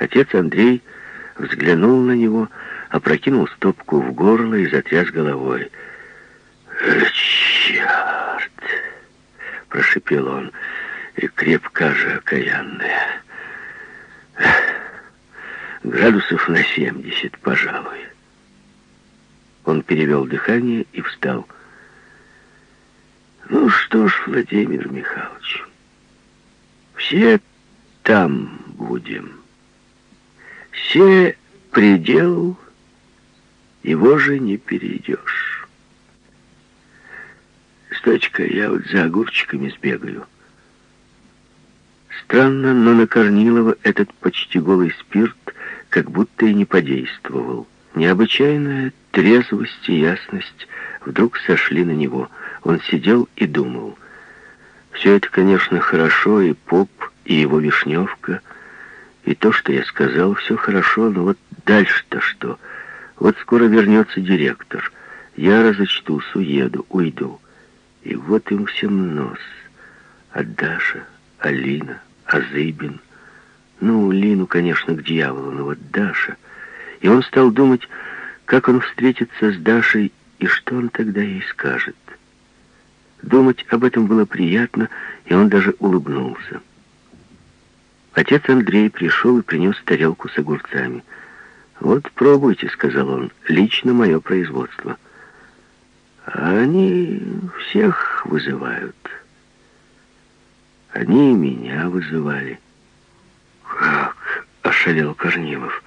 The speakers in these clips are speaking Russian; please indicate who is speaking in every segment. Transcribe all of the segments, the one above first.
Speaker 1: Отец Андрей взглянул на него, опрокинул стопку в горло и затряс головой. «Черт!» — прошипел он, и крепко же окаянная. Градусов на семьдесят, пожалуй. Он перевел дыхание и встал. «Ну что ж, Владимир Михайлович, все там будем. Все предел, его же не перейдешь. Сточка, я вот за огурчиками сбегаю». Странно, но на Корнилова этот почти голый спирт как будто и не подействовал. Необычайная трезвость и ясность вдруг сошли на него. Он сидел и думал. Все это, конечно, хорошо, и поп, и его вишневка, и то, что я сказал, все хорошо, но вот дальше-то что? Вот скоро вернется директор. Я разочтусь, уеду, уйду. И вот им всем нос. А Даша, Алина... Азыбин. Ну, Лину, конечно, к дьяволу, но вот Даша. И он стал думать, как он встретится с Дашей и что он тогда ей скажет. Думать об этом было приятно, и он даже улыбнулся. Отец Андрей пришел и принес тарелку с огурцами. «Вот, пробуйте», — сказал он, — «лично мое производство». Они всех вызывают. Они меня вызывали. Как? Ошалел Корнилов.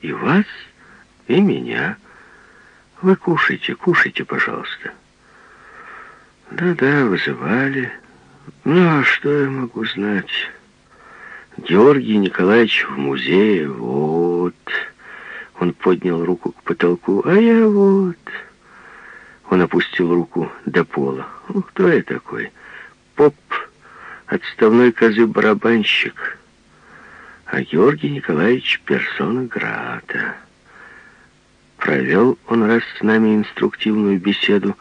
Speaker 1: И вас, и меня. Вы кушайте, кушайте, пожалуйста. Да-да, вызывали. Ну, а что я могу знать? Георгий Николаевич в музее, вот. Он поднял руку к потолку, а я вот. Он опустил руку до пола. Ну, кто я такой? Поп отставной козы-барабанщик, а Георгий Николаевич — персона Грата. Провел он раз с нами инструктивную беседу,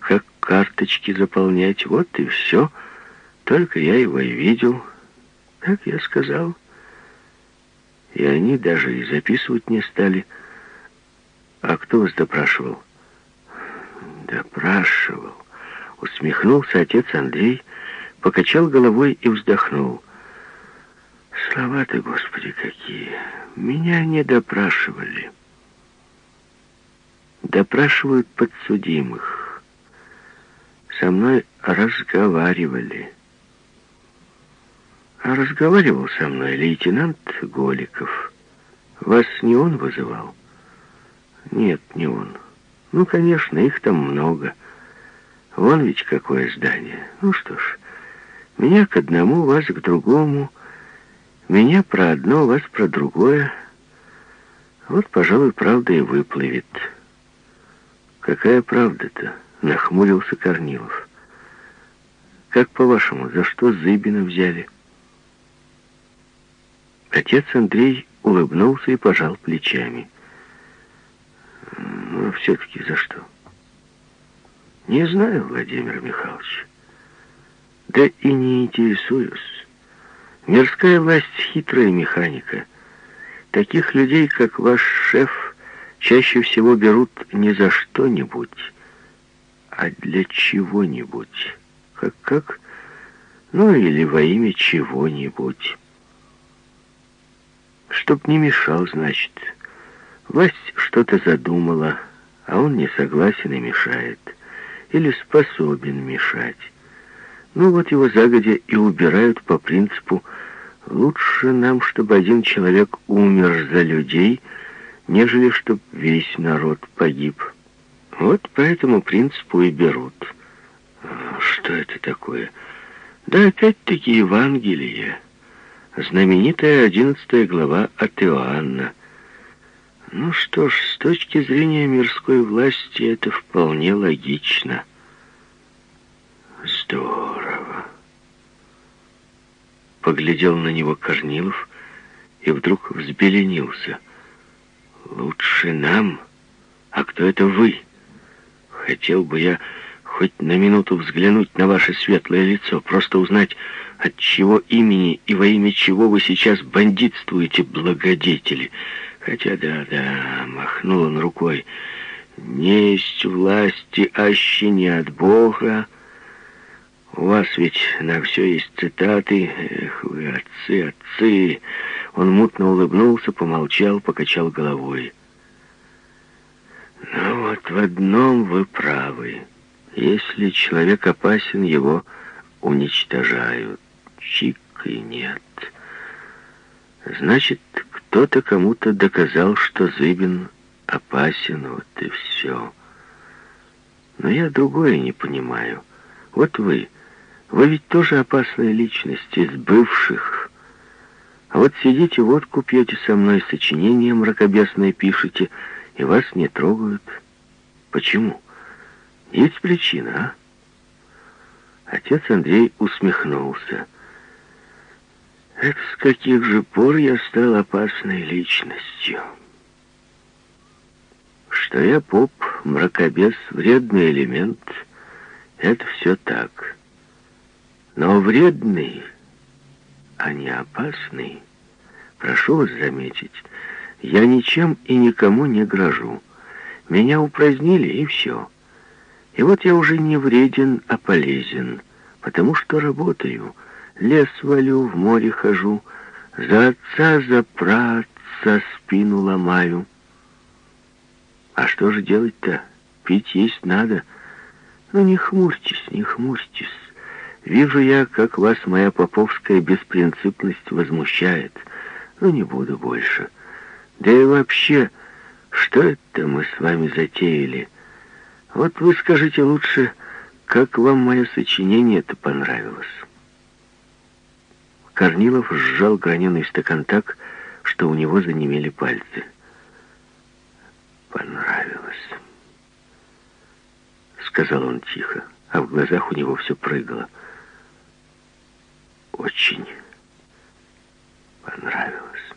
Speaker 1: как карточки заполнять, вот и все. Только я его и видел, как я сказал. И они даже и записывать не стали. А кто вас допрашивал? Допрашивал. Усмехнулся отец Андрей, — покачал головой и вздохнул. Слова ты, Господи, какие! Меня не допрашивали. Допрашивают подсудимых. Со мной разговаривали. Разговаривал со мной лейтенант Голиков. Вас не он вызывал? Нет, не он. Ну, конечно, их там много. Вон ведь какое здание. Ну что ж... Меня к одному, вас к другому. Меня про одно, вас про другое. Вот, пожалуй, правда и выплывет. Какая правда-то? Нахмурился Корнилов. Как по-вашему, за что Зыбина взяли? Отец Андрей улыбнулся и пожал плечами. Ну, все-таки за что? Не знаю, Владимир Михайлович. Да и не интересуюсь. Мирская власть — хитрая механика. Таких людей, как ваш шеф, чаще всего берут не за что-нибудь, а для чего-нибудь. Как-как? Ну, или во имя чего-нибудь. Чтоб не мешал, значит. Власть что-то задумала, а он не согласен и мешает. Или способен мешать. Ну вот его загодя и убирают по принципу «лучше нам, чтобы один человек умер за людей, нежели чтобы весь народ погиб». Вот по этому принципу и берут. Что это такое? Да опять-таки Евангелие. Знаменитая одиннадцатая глава от Иоанна. Ну что ж, с точки зрения мирской власти это вполне логично. Здорово. Поглядел на него Корнилов и вдруг взбеленился. Лучше нам? А кто это вы? Хотел бы я хоть на минуту взглянуть на ваше светлое лицо, просто узнать, от чего имени и во имя чего вы сейчас бандитствуете, благодетели. Хотя да-да, махнул он рукой, несть власти аще не от Бога. У вас ведь на все есть цитаты. Эх вы, отцы, отцы. Он мутно улыбнулся, помолчал, покачал головой. Ну вот в одном вы правы. Если человек опасен, его уничтожают. Чик и нет. Значит, кто-то кому-то доказал, что Зыбин опасен, вот и все. Но я другое не понимаю. Вот вы, вы ведь тоже опасная личность из бывших. А вот сидите, водку пьете со мной, сочинение мракобесное пишете, и вас не трогают. Почему? Есть причина, а? Отец Андрей усмехнулся. Это с каких же пор я стал опасной личностью? Что я поп, мракобес, вредный элемент, это все так. Но вредный, а не опасный, прошу вас заметить, я ничем и никому не грожу. Меня упразднили, и все. И вот я уже не вреден, а полезен, потому что работаю, лес валю, в море хожу, за отца, за праца спину ломаю. А что же делать-то? Пить есть надо. Ну, не хмурьтесь, не хмурьтесь. Вижу я, как вас моя поповская беспринципность возмущает. Ну, не буду больше. Да и вообще, что это мы с вами затеяли? Вот вы скажите лучше, как вам мое сочинение-то понравилось? Корнилов сжал граненый стакан так, что у него занемели пальцы. «Понравилось», — сказал он тихо, а в глазах у него все прыгало. «Очень понравилось.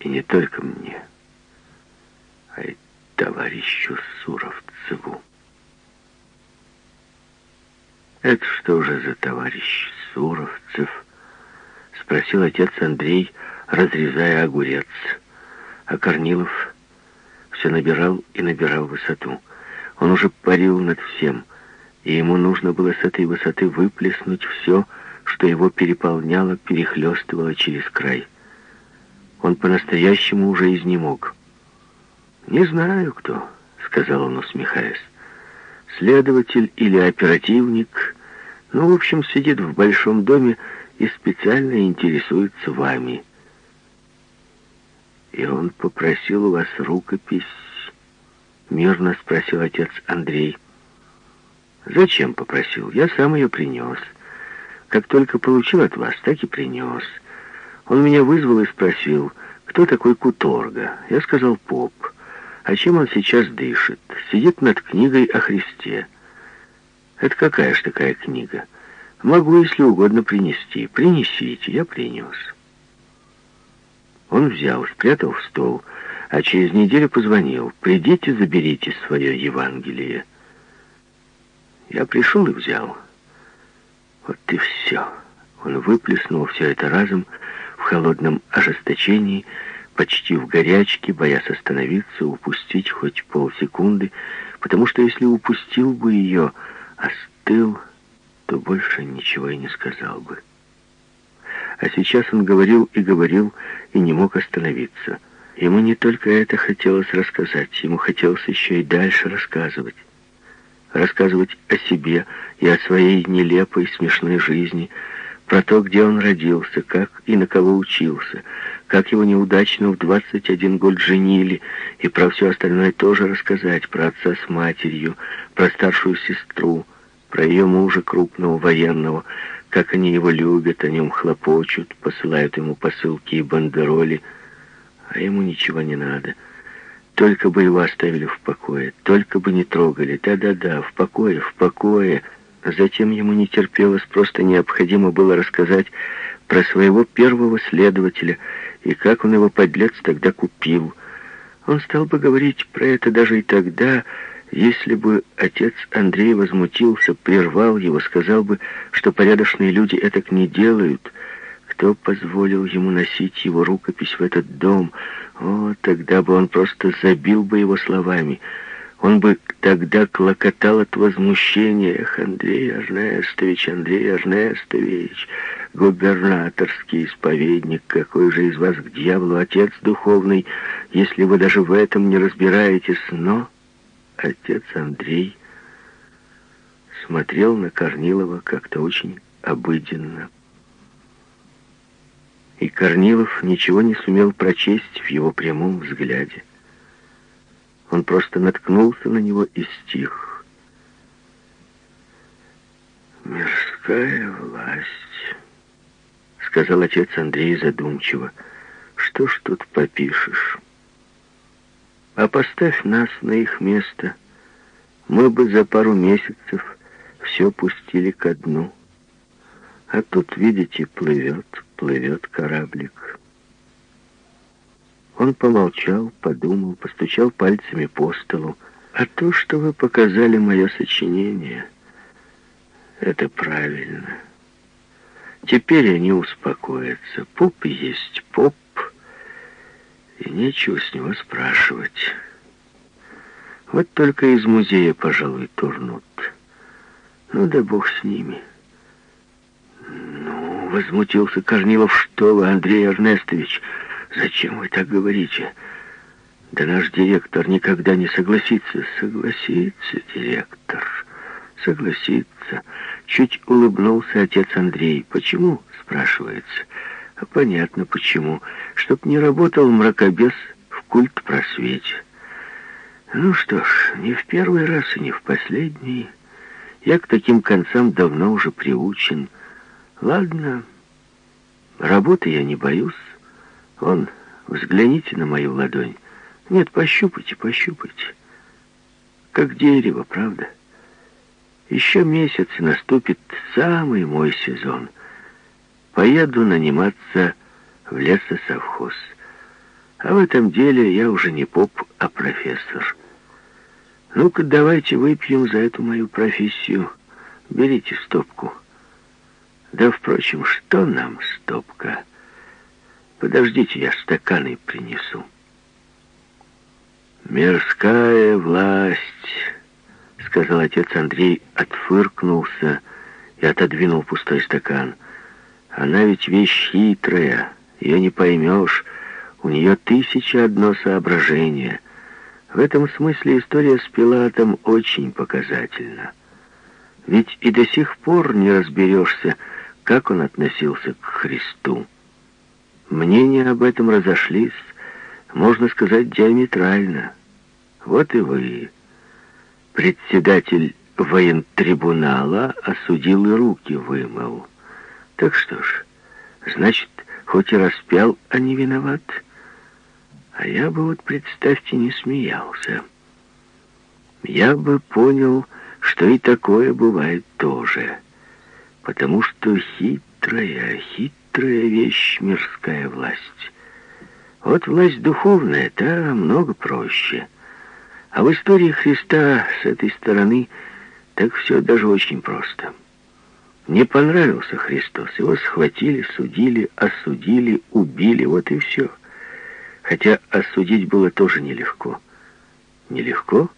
Speaker 1: И не только мне, а и товарищу Суровцеву». «Это что же за товарищ Суровцев?» — спросил отец Андрей, разрезая огурец. А Корнилов все набирал и набирал высоту. Он уже парил над всем, и ему нужно было с этой высоты выплеснуть все, что его переполняло, перехлестывало через край. Он по-настоящему уже изнемог. «Не знаю, кто», — сказал он, усмехаясь следователь или оперативник, ну, в общем, сидит в большом доме и специально интересуется вами. И он попросил у вас рукопись, мирно спросил отец Андрей. Зачем попросил? Я сам ее принес. Как только получил от вас, так и принес. Он меня вызвал и спросил, кто такой Куторга. Я сказал, поп. А чем он сейчас дышит? Сидит над книгой о Христе. Это какая ж такая книга? Могу, если угодно, принести. Принесите, я принес. Он взял, спрятал в стол, а через неделю позвонил. «Придите, заберите свое Евангелие». Я пришел и взял. Вот и все. Он выплеснул все это разом в холодном ожесточении, почти в горячке, боясь остановиться, упустить хоть полсекунды, потому что если упустил бы ее, остыл, то больше ничего и не сказал бы. А сейчас он говорил и говорил, и не мог остановиться. Ему не только это хотелось рассказать, ему хотелось еще и дальше рассказывать. Рассказывать о себе и о своей нелепой, смешной жизни, про то, где он родился, как и на кого учился, как его неудачно в 21 год женили, и про все остальное тоже рассказать, про отца с матерью, про старшую сестру, про ее мужа крупного военного, как они его любят, о нем хлопочут, посылают ему посылки и бандероли, а ему ничего не надо. Только бы его оставили в покое, только бы не трогали. Да-да-да, в покое, в покое. Затем ему не терпелось, просто необходимо было рассказать про своего первого следователя и как он его подлец тогда купил. Он стал бы говорить про это даже и тогда, Если бы отец Андрей возмутился, прервал его, сказал бы, что порядочные люди это не делают, кто позволил ему носить его рукопись в этот дом? О, тогда бы он просто забил бы его словами. Он бы тогда клокотал от возмущения. Эх, Андрей Арнестович, Андрей Арнестович, губернаторский исповедник, какой же из вас к дьяволу отец духовный, если вы даже в этом не разбираетесь, но отец Андрей смотрел на Корнилова как-то очень обыденно. И Корнилов ничего не сумел прочесть в его прямом взгляде. Он просто наткнулся на него и стих. «Мирская власть», — сказал отец Андрей задумчиво. «Что ж тут попишешь?» А поставь нас на их место, мы бы за пару месяцев все пустили ко дну. А тут, видите, плывет, плывет кораблик. Он помолчал, подумал, постучал пальцами по столу. А то, что вы показали мое сочинение, это правильно. Теперь они успокоятся. Поп есть поп, и нечего с него спрашивать. Вот только из музея, пожалуй, турнут. Ну да бог с ними. Ну, возмутился Корнилов, что вы, Андрей Эрнестович, зачем вы так говорите? Да наш директор никогда не согласится. Согласится, директор, согласится. Чуть улыбнулся отец Андрей. Почему, спрашивается. А понятно почему. Чтоб не работал мракобес в культ просвете. Ну что ж, не в первый раз и не в последний. Я к таким концам давно уже приучен. Ладно, работы я не боюсь. Вон, взгляните на мою ладонь. Нет, пощупайте, пощупайте. Как дерево, правда? Еще месяц и наступит самый мой сезон — Поеду наниматься в лесосовхоз. А в этом деле я уже не поп, а профессор. Ну-ка, давайте выпьем за эту мою профессию. Берите стопку. Да, впрочем, что нам стопка? Подождите, я стаканы принесу. «Мирская власть», — сказал отец Андрей, отфыркнулся и отодвинул пустой стакан — она ведь вещь хитрая, ее не поймешь. У нее тысяча одно соображение. В этом смысле история с Пилатом очень показательна. Ведь и до сих пор не разберешься, как он относился к Христу. Мнения об этом разошлись, можно сказать, диаметрально. Вот и вы. Председатель воентрибунала осудил и руки вымыл. Так что ж, значит, хоть и распял, а не виноват. А я бы вот, представьте, не смеялся. Я бы понял, что и такое бывает тоже. Потому что хитрая, хитрая вещь мирская власть. Вот власть духовная, та много проще. А в истории Христа с этой стороны так все даже очень просто. Не понравился Христос. Его схватили, судили, осудили, убили. Вот и все. Хотя осудить было тоже нелегко. Нелегко?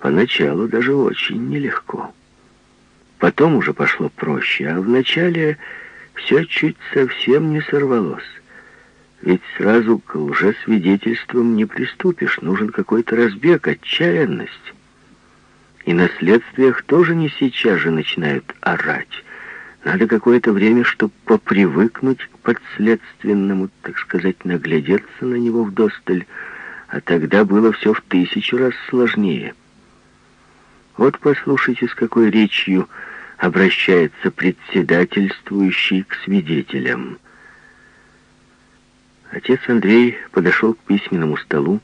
Speaker 1: Поначалу даже очень нелегко. Потом уже пошло проще, а вначале все чуть совсем не сорвалось. Ведь сразу к лжесвидетельствам не приступишь. Нужен какой-то разбег, отчаянность. И на следствиях тоже не сейчас же начинают орать. Надо какое-то время, чтобы попривыкнуть к подследственному, так сказать, наглядеться на него вдосталь, а тогда было все в тысячу раз сложнее. Вот послушайте, с какой речью обращается председательствующий к свидетелям. Отец Андрей подошел к письменному столу,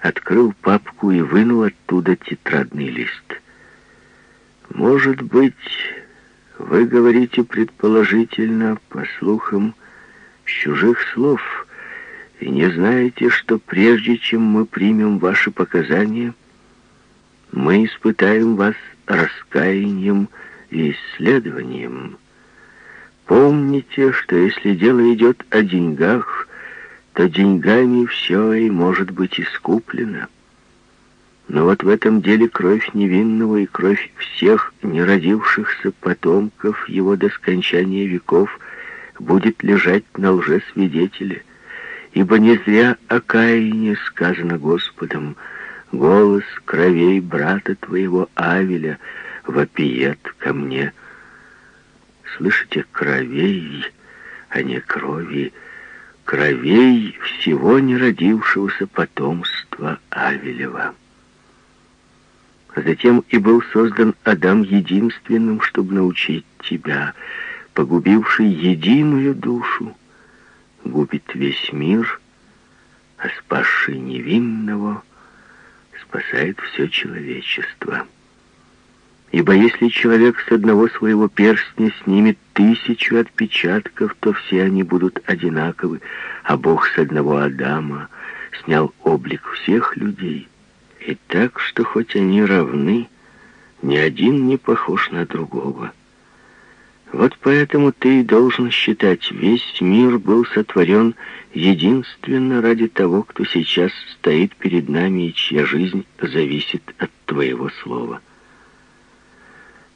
Speaker 1: открыл папку и вынул оттуда тетрадный лист. «Может быть, вы говорите предположительно, по слухам, чужих слов, и не знаете, что прежде чем мы примем ваши показания, мы испытаем вас раскаянием и исследованием. Помните, что если дело идет о деньгах, то деньгами все и может быть искуплено. Но вот в этом деле кровь невинного и кровь всех неродившихся потомков его до скончания веков будет лежать на лжесвидетеле, ибо не зря о Каине сказано Господом, голос кровей брата твоего Авеля вопиет ко мне. Слышите, кровей, а не крови, кровей всего неродившегося потомства Авелева. Затем и был создан Адам единственным, чтобы научить тебя, погубивший единую душу, губит весь мир, а спасший невинного спасает все человечество. Ибо если человек с одного своего перстня снимет тысячу отпечатков, то все они будут одинаковы, а Бог с одного Адама снял облик всех людей. И так, что хоть они равны, ни один не похож на другого. Вот поэтому ты и должен считать, весь мир был сотворен единственно ради того, кто сейчас стоит перед нами и чья жизнь зависит от твоего слова.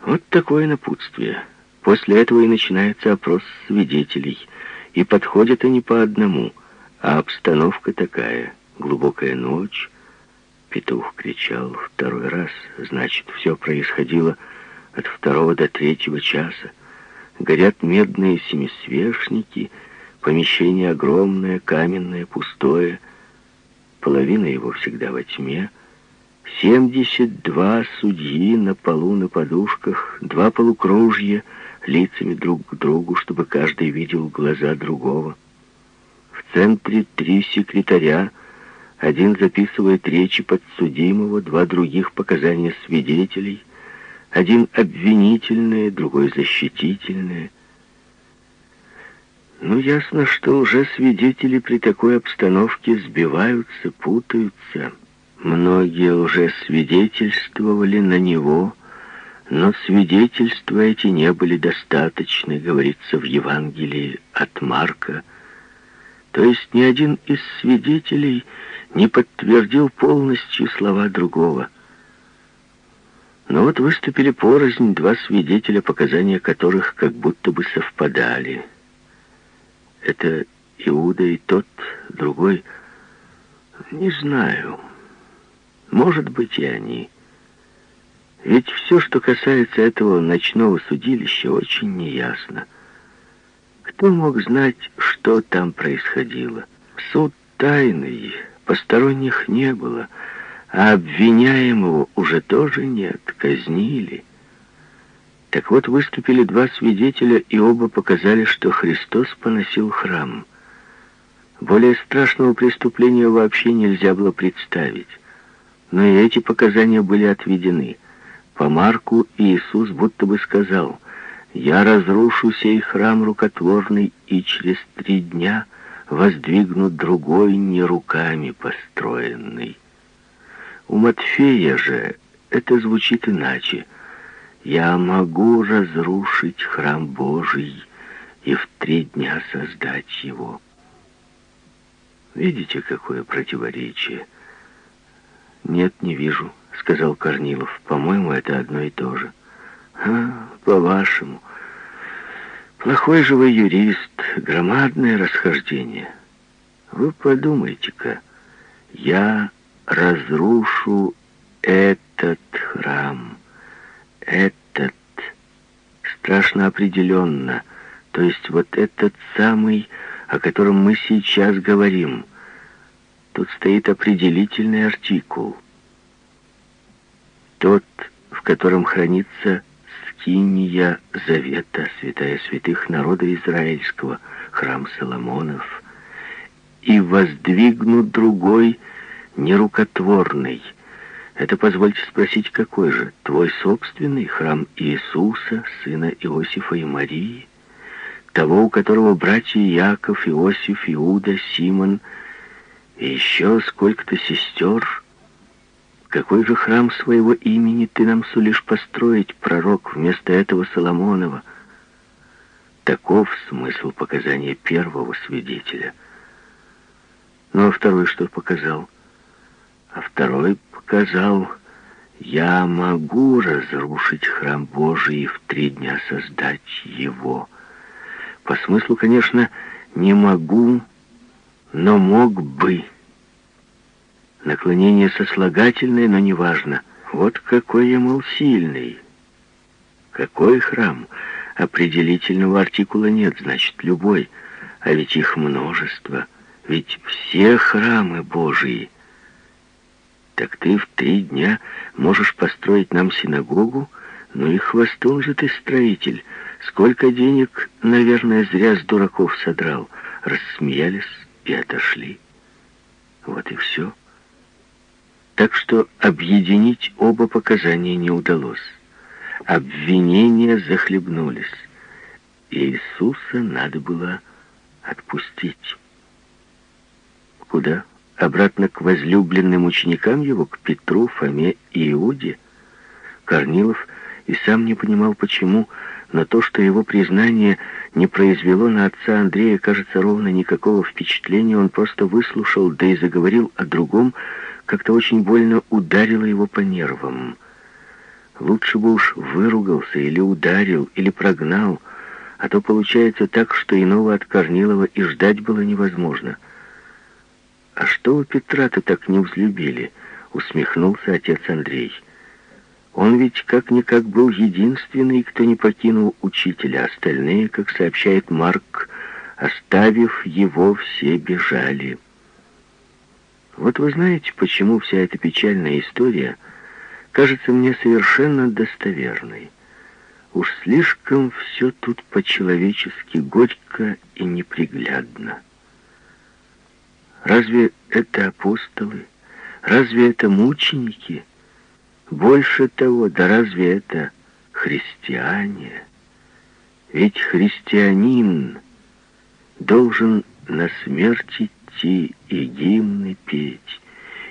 Speaker 1: Вот такое напутствие. После этого и начинается опрос свидетелей. И подходят они по одному, а обстановка такая. Глубокая ночь. Петух кричал второй раз. Значит, все происходило от второго до третьего часа. Горят медные семисвешники, помещение огромное, каменное, пустое. Половина его всегда во тьме — Семьдесят два судьи на полу на подушках, два полукружья лицами друг к другу, чтобы каждый видел глаза другого. В центре три секретаря, один записывает речи подсудимого, два других показания свидетелей, один обвинительные, другой защитительные. Ну, ясно, что уже свидетели при такой обстановке сбиваются, путаются, Многие уже свидетельствовали на него, но свидетельства эти не были достаточны, говорится в Евангелии от Марка. То есть ни один из свидетелей не подтвердил полностью слова другого. Но вот выступили порознь два свидетеля, показания которых как будто бы совпадали. Это Иуда и тот, другой, не знаю, может быть, и они. Ведь все, что касается этого ночного судилища, очень неясно. Кто мог знать, что там происходило? Суд тайный, посторонних не было, а обвиняемого уже тоже нет, казнили. Так вот, выступили два свидетеля, и оба показали, что Христос поносил храм. Более страшного преступления вообще нельзя было представить. Но и эти показания были отведены. По Марку Иисус будто бы сказал, «Я разрушу сей храм рукотворный, и через три дня воздвигну другой не руками построенный». У Матфея же это звучит иначе. «Я могу разрушить храм Божий и в три дня создать его». Видите, какое противоречие? «Нет, не вижу», — сказал Корнилов. «По-моему, это одно и то же». «А, по-вашему. Плохой же вы юрист, громадное расхождение. Вы подумайте-ка, я разрушу этот храм, этот, страшно определенно, то есть вот этот самый, о котором мы сейчас говорим — Тут стоит определительный артикул. Тот, в котором хранится скиния завета, святая святых народа израильского, храм Соломонов, и воздвигнут другой нерукотворный. Это, позвольте спросить, какой же? Твой собственный храм Иисуса, сына Иосифа и Марии? Того, у которого братья Яков, Иосиф, Иуда, Симон — и еще сколько-то сестер. Какой же храм своего имени ты нам сулишь построить, пророк, вместо этого Соломонова? Таков смысл показания первого свидетеля. Ну, а второй что показал? А второй показал, я могу разрушить храм Божий и в три дня создать его. По смыслу, конечно, не могу, но мог бы. Наклонение сослагательное, но неважно. Вот какой я, мол, сильный. Какой храм? Определительного артикула нет, значит, любой. А ведь их множество. Ведь все храмы Божии. Так ты в три дня можешь построить нам синагогу? Ну и хвостун же ты строитель. Сколько денег, наверное, зря с дураков содрал. Рассмеялись и отошли. Вот и все. Так что объединить оба показания не удалось. Обвинения захлебнулись. Иисуса надо было отпустить. Куда? Обратно к возлюбленным ученикам его, к Петру, Фоме и Иуде? Корнилов и сам не понимал, почему, но то, что его признание не произвело на отца Андрея, кажется, ровно никакого впечатления, он просто выслушал, да и заговорил о другом, как-то очень больно ударило его по нервам. Лучше бы уж выругался или ударил, или прогнал, а то получается так, что иного от Корнилова и ждать было невозможно. «А что вы Петра-то так не взлюбили?» — усмехнулся отец Андрей. «Он ведь как-никак был единственный, кто не покинул учителя, остальные, как сообщает Марк, оставив его, все бежали». Вот вы знаете, почему вся эта печальная история кажется мне совершенно достоверной. Уж слишком все тут по-человечески горько и неприглядно. Разве это апостолы? Разве это мученики? Больше того, да разве это христиане? Ведь христианин должен на смерти идти и гимны петь,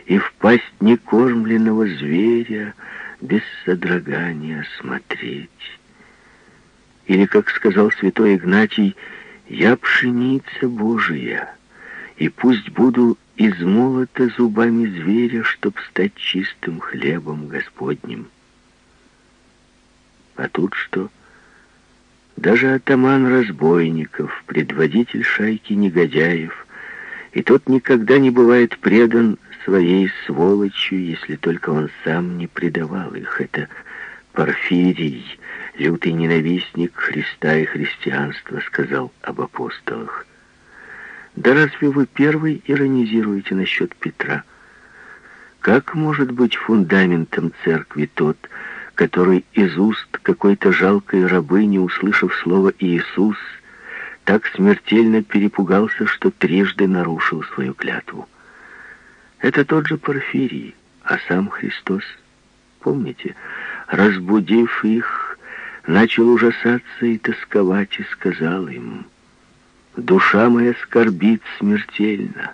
Speaker 1: и в пасть некормленного зверя без содрогания смотреть. Или, как сказал святой Игнатий, «Я пшеница Божия, и пусть буду измолота зубами зверя, чтоб стать чистым хлебом Господним». А тут что? Даже атаман разбойников, предводитель шайки негодяев, и тот никогда не бывает предан своей сволочью, если только он сам не предавал их. Это Порфирий, лютый ненавистник Христа и христианства, сказал об апостолах. Да разве вы первый иронизируете насчет Петра? Как может быть фундаментом церкви тот, который из уст какой-то жалкой рабыни, услышав слово «Иисус», так смертельно перепугался, что трижды нарушил свою клятву. Это тот же Порфирий, а сам Христос, помните, разбудив их, начал ужасаться и тосковать, и сказал им, «Душа моя скорбит смертельно,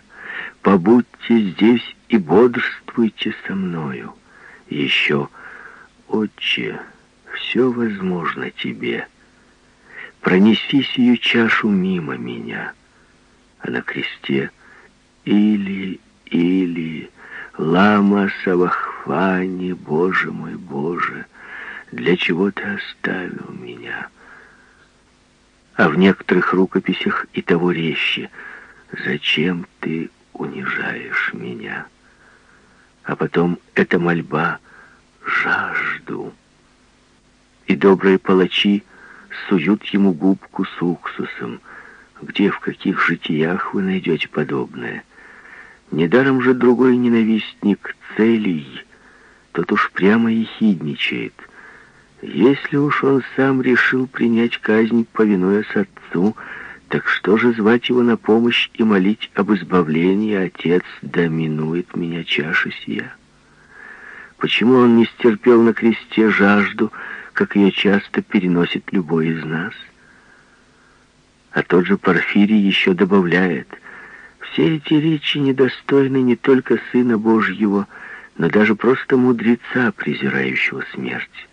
Speaker 1: побудьте здесь и бодрствуйте со мною. Еще, Отче, все возможно тебе» пронеси сию чашу мимо меня. А на кресте или, или, лама Савахвани, Боже мой, Боже, для чего ты оставил меня? А в некоторых рукописях и того резче, зачем ты унижаешь меня? А потом эта мольба жажду. И добрые палачи суют ему губку с уксусом. Где, в каких житиях вы найдете подобное? Недаром же другой ненавистник целей, тот уж прямо ехидничает. Если уж он сам решил принять казнь, повинуясь отцу, так что же звать его на помощь и молить об избавлении, отец, доминует меня чаша сия? Почему он не стерпел на кресте жажду, как ее часто переносит любой из нас. А тот же Порфирий еще добавляет, все эти речи недостойны не только Сына Божьего, но даже просто мудреца, презирающего смерть.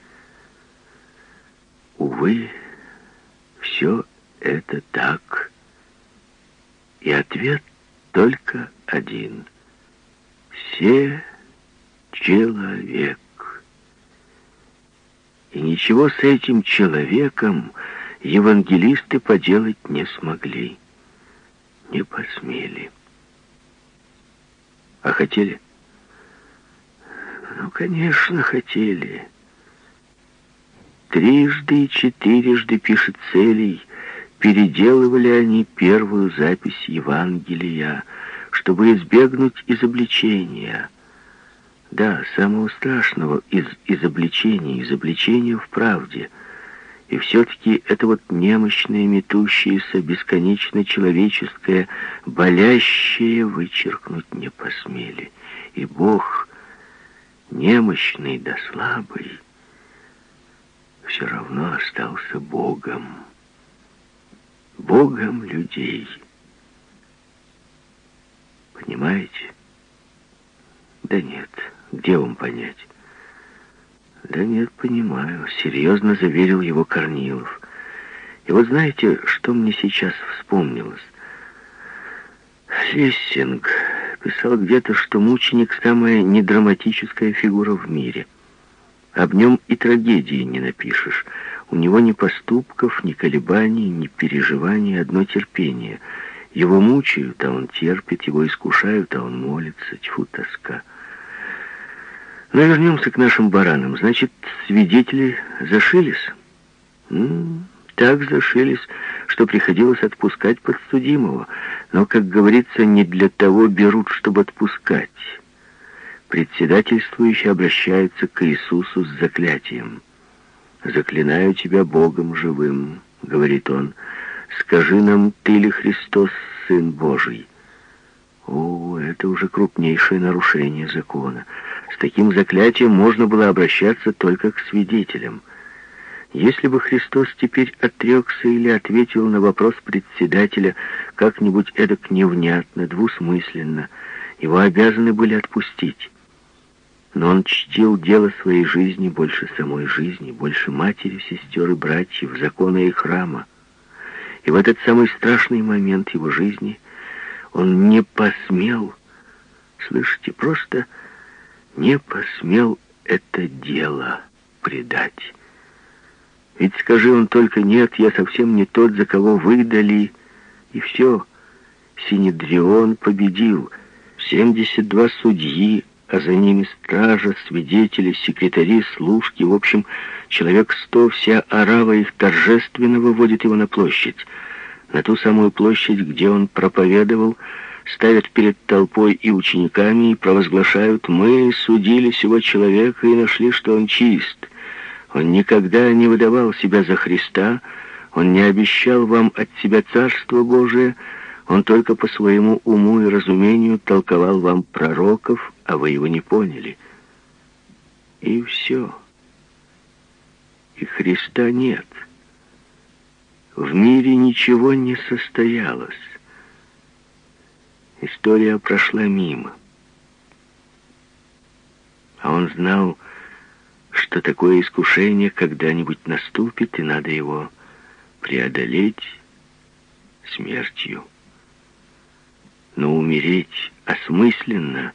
Speaker 1: Увы, все это так. И ответ только один. Все человек. И ничего с этим человеком евангелисты поделать не смогли. Не посмели. А хотели? Ну, конечно, хотели. Трижды и четырежды, пишет Целий, переделывали они первую запись Евангелия, чтобы избегнуть изобличения. Да, самого страшного из изобличения, изобличения в правде. И все-таки это вот немощное, метущееся, бесконечно человеческое, болящее вычеркнуть не посмели. И Бог, немощный да слабый, все равно остался Богом. Богом людей. Понимаете? Да нет, где вам понять? Да нет, понимаю, серьезно заверил его Корнилов. И вот знаете, что мне сейчас вспомнилось? Лессинг писал где-то, что мученик — самая недраматическая фигура в мире — об нем и трагедии не напишешь. У него ни поступков, ни колебаний, ни переживаний, одно терпение. Его мучают, а он терпит, его искушают, а он молится. Тьфу, тоска. Но вернемся к нашим баранам. Значит, свидетели зашились? М -м, так зашились, что приходилось отпускать подсудимого. Но, как говорится, не для того берут, чтобы отпускать председательствующий обращается к Иисусу с заклятием. «Заклинаю тебя Богом живым», — говорит он, — «скажи нам, ты ли Христос, Сын Божий?» О, это уже крупнейшее нарушение закона. С таким заклятием можно было обращаться только к свидетелям. Если бы Христос теперь отрекся или ответил на вопрос председателя как-нибудь эдак невнятно, двусмысленно, его обязаны были отпустить. Но он чтил дело своей жизни больше самой жизни, больше матери, сестер и братьев, закона и храма. И в этот самый страшный момент его жизни он не посмел, слышите, просто не посмел это дело предать. Ведь скажи он только «нет, я совсем не тот, за кого выдали», и все, Синедрион победил. 72 судьи а за ними стража, свидетели, секретари, служки, в общем, человек сто, вся орава их торжественно выводит его на площадь. На ту самую площадь, где он проповедовал, ставят перед толпой и учениками и провозглашают «Мы судили сего человека и нашли, что он чист. Он никогда не выдавал себя за Христа, он не обещал вам от себя Царство Божие, он только по своему уму и разумению толковал вам пророков, а вы его не поняли. И все. И Христа нет. В мире ничего не состоялось. История прошла мимо. А он знал, что такое искушение когда-нибудь наступит, и надо его преодолеть смертью но умереть осмысленно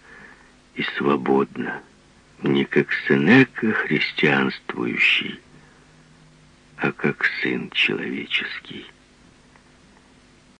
Speaker 1: и свободно, не как Сенека христианствующий, а как сын человеческий.